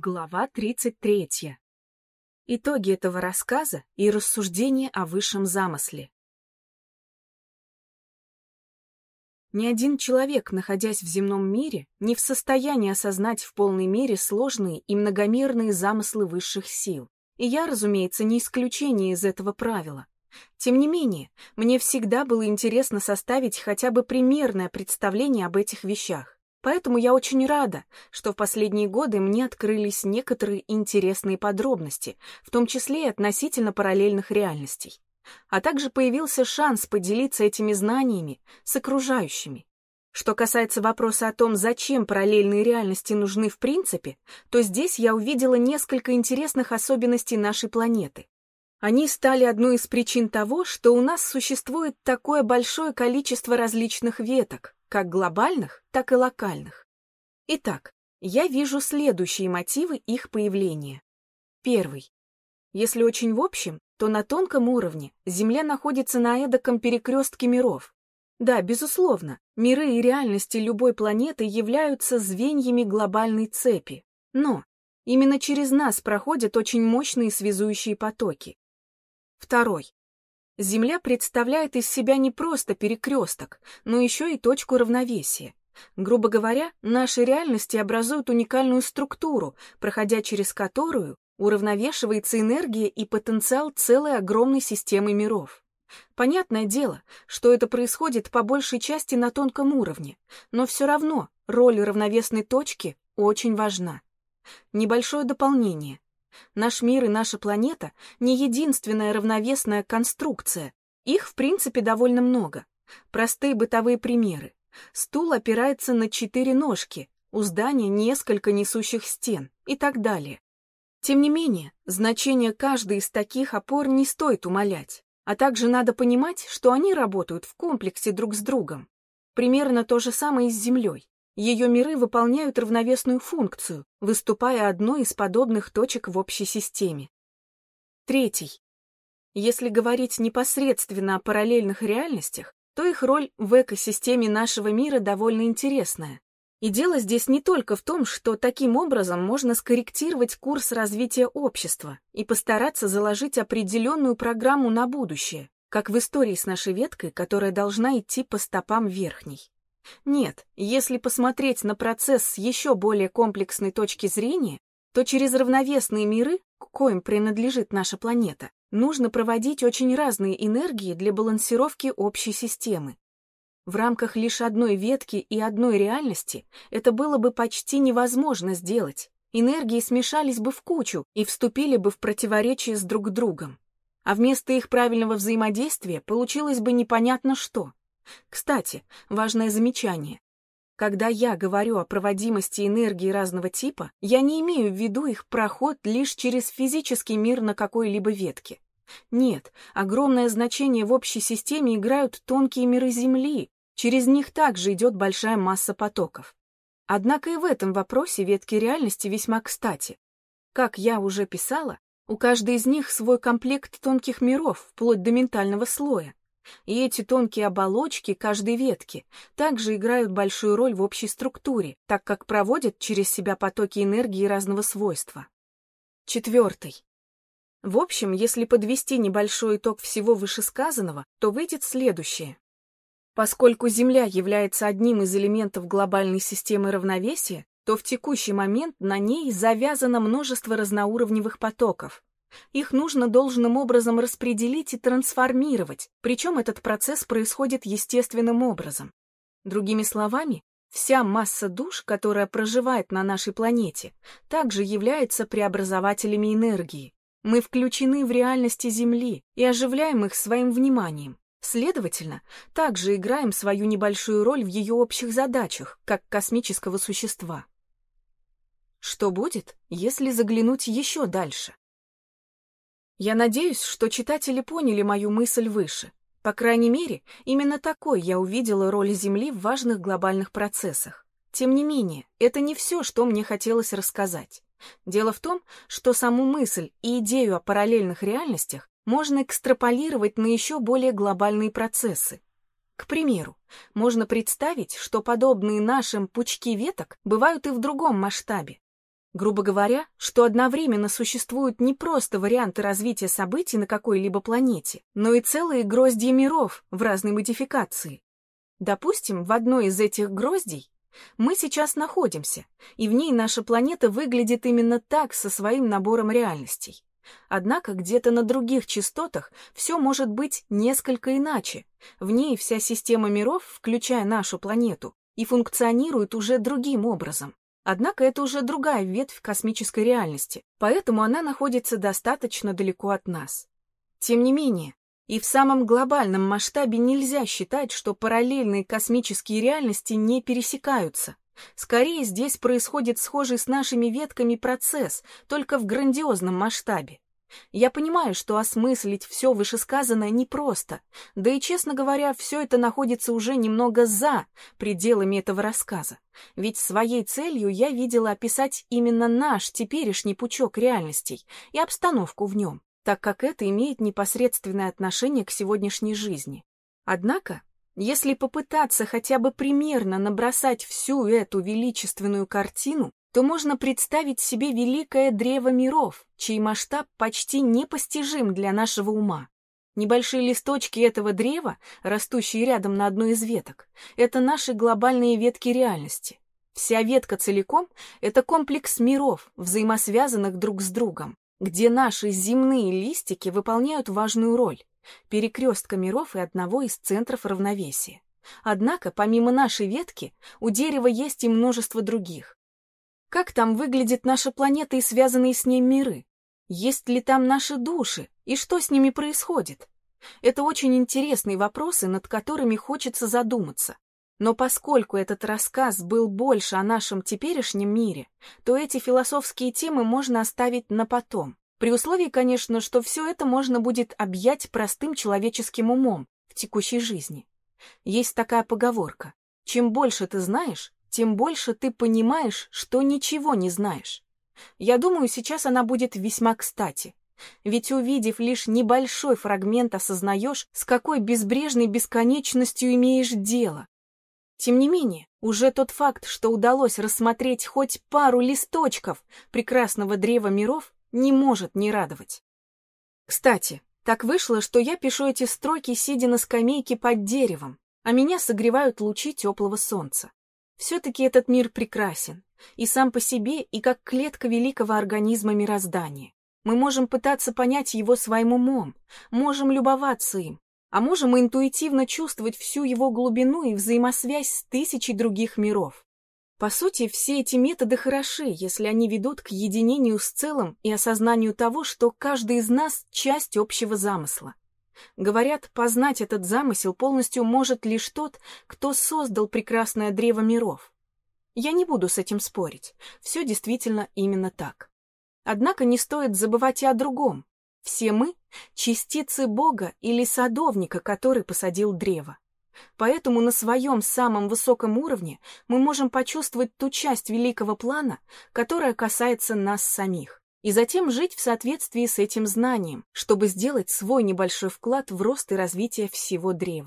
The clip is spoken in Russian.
Глава 33. Итоги этого рассказа и рассуждения о высшем замысле. Ни один человек, находясь в земном мире, не в состоянии осознать в полной мере сложные и многомерные замыслы высших сил. И я, разумеется, не исключение из этого правила. Тем не менее, мне всегда было интересно составить хотя бы примерное представление об этих вещах. Поэтому я очень рада, что в последние годы мне открылись некоторые интересные подробности, в том числе и относительно параллельных реальностей. А также появился шанс поделиться этими знаниями с окружающими. Что касается вопроса о том, зачем параллельные реальности нужны в принципе, то здесь я увидела несколько интересных особенностей нашей планеты. Они стали одной из причин того, что у нас существует такое большое количество различных веток, как глобальных, так и локальных. Итак, я вижу следующие мотивы их появления. Первый. Если очень в общем, то на тонком уровне Земля находится на эдаком перекрестке миров. Да, безусловно, миры и реальности любой планеты являются звеньями глобальной цепи. Но именно через нас проходят очень мощные связующие потоки. Второй. Земля представляет из себя не просто перекресток, но еще и точку равновесия. Грубо говоря, наши реальности образуют уникальную структуру, проходя через которую уравновешивается энергия и потенциал целой огромной системы миров. Понятное дело, что это происходит по большей части на тонком уровне, но все равно роль равновесной точки очень важна. Небольшое дополнение. Наш мир и наша планета — не единственная равновесная конструкция. Их, в принципе, довольно много. Простые бытовые примеры. Стул опирается на четыре ножки, у здания несколько несущих стен и так далее. Тем не менее, значение каждой из таких опор не стоит умалять, а также надо понимать, что они работают в комплексе друг с другом. Примерно то же самое и с Землей. Ее миры выполняют равновесную функцию, выступая одной из подобных точек в общей системе. Третий. Если говорить непосредственно о параллельных реальностях, то их роль в экосистеме нашего мира довольно интересная. И дело здесь не только в том, что таким образом можно скорректировать курс развития общества и постараться заложить определенную программу на будущее, как в истории с нашей веткой, которая должна идти по стопам верхней. Нет, если посмотреть на процесс с еще более комплексной точки зрения, то через равновесные миры, к коим принадлежит наша планета, нужно проводить очень разные энергии для балансировки общей системы. В рамках лишь одной ветки и одной реальности это было бы почти невозможно сделать. Энергии смешались бы в кучу и вступили бы в противоречие с друг другом. А вместо их правильного взаимодействия получилось бы непонятно что. Кстати, важное замечание. Когда я говорю о проводимости энергии разного типа, я не имею в виду их проход лишь через физический мир на какой-либо ветке. Нет, огромное значение в общей системе играют тонкие миры Земли, через них также идет большая масса потоков. Однако и в этом вопросе ветки реальности весьма кстати. Как я уже писала, у каждой из них свой комплект тонких миров, вплоть до ментального слоя. И эти тонкие оболочки каждой ветки также играют большую роль в общей структуре, так как проводят через себя потоки энергии разного свойства. Четвертый. В общем, если подвести небольшой итог всего вышесказанного, то выйдет следующее. Поскольку Земля является одним из элементов глобальной системы равновесия, то в текущий момент на ней завязано множество разноуровневых потоков, их нужно должным образом распределить и трансформировать, причем этот процесс происходит естественным образом. Другими словами, вся масса душ, которая проживает на нашей планете, также является преобразователями энергии. Мы включены в реальности Земли и оживляем их своим вниманием. Следовательно, также играем свою небольшую роль в ее общих задачах, как космического существа. Что будет, если заглянуть еще дальше? Я надеюсь, что читатели поняли мою мысль выше. По крайней мере, именно такой я увидела роль Земли в важных глобальных процессах. Тем не менее, это не все, что мне хотелось рассказать. Дело в том, что саму мысль и идею о параллельных реальностях можно экстраполировать на еще более глобальные процессы. К примеру, можно представить, что подобные нашим пучки веток бывают и в другом масштабе. Грубо говоря, что одновременно существуют не просто варианты развития событий на какой-либо планете, но и целые гроздья миров в разной модификации. Допустим, в одной из этих гроздей мы сейчас находимся, и в ней наша планета выглядит именно так со своим набором реальностей. Однако где-то на других частотах все может быть несколько иначе. В ней вся система миров, включая нашу планету, и функционирует уже другим образом. Однако это уже другая ветвь космической реальности, поэтому она находится достаточно далеко от нас. Тем не менее, и в самом глобальном масштабе нельзя считать, что параллельные космические реальности не пересекаются. Скорее, здесь происходит схожий с нашими ветками процесс, только в грандиозном масштабе. Я понимаю, что осмыслить все вышесказанное непросто, да и, честно говоря, все это находится уже немного за пределами этого рассказа. Ведь своей целью я видела описать именно наш теперешний пучок реальностей и обстановку в нем, так как это имеет непосредственное отношение к сегодняшней жизни. Однако если попытаться хотя бы примерно набросать всю эту величественную картину, то можно представить себе великое древо миров, чей масштаб почти непостижим для нашего ума. Небольшие листочки этого древа, растущие рядом на одной из веток, это наши глобальные ветки реальности. Вся ветка целиком — это комплекс миров, взаимосвязанных друг с другом, где наши земные листики выполняют важную роль перекрестка миров и одного из центров равновесия. Однако, помимо нашей ветки, у дерева есть и множество других. Как там выглядит наша планета и связанные с ней миры? Есть ли там наши души? И что с ними происходит? Это очень интересные вопросы, над которыми хочется задуматься. Но поскольку этот рассказ был больше о нашем теперешнем мире, то эти философские темы можно оставить на потом. При условии, конечно, что все это можно будет объять простым человеческим умом в текущей жизни. Есть такая поговорка. Чем больше ты знаешь, тем больше ты понимаешь, что ничего не знаешь. Я думаю, сейчас она будет весьма кстати. Ведь увидев лишь небольшой фрагмент, осознаешь, с какой безбрежной бесконечностью имеешь дело. Тем не менее, уже тот факт, что удалось рассмотреть хоть пару листочков прекрасного древа миров, не может не радовать. Кстати, так вышло, что я пишу эти строки, сидя на скамейке под деревом, а меня согревают лучи теплого солнца. Все-таки этот мир прекрасен, и сам по себе, и как клетка великого организма мироздания. Мы можем пытаться понять его своим умом, можем любоваться им, а можем интуитивно чувствовать всю его глубину и взаимосвязь с тысячей других миров. По сути, все эти методы хороши, если они ведут к единению с целым и осознанию того, что каждый из нас — часть общего замысла. Говорят, познать этот замысел полностью может лишь тот, кто создал прекрасное древо миров. Я не буду с этим спорить, все действительно именно так. Однако не стоит забывать и о другом. Все мы — частицы Бога или садовника, который посадил древо. Поэтому на своем самом высоком уровне мы можем почувствовать ту часть великого плана, которая касается нас самих, и затем жить в соответствии с этим знанием, чтобы сделать свой небольшой вклад в рост и развитие всего древа.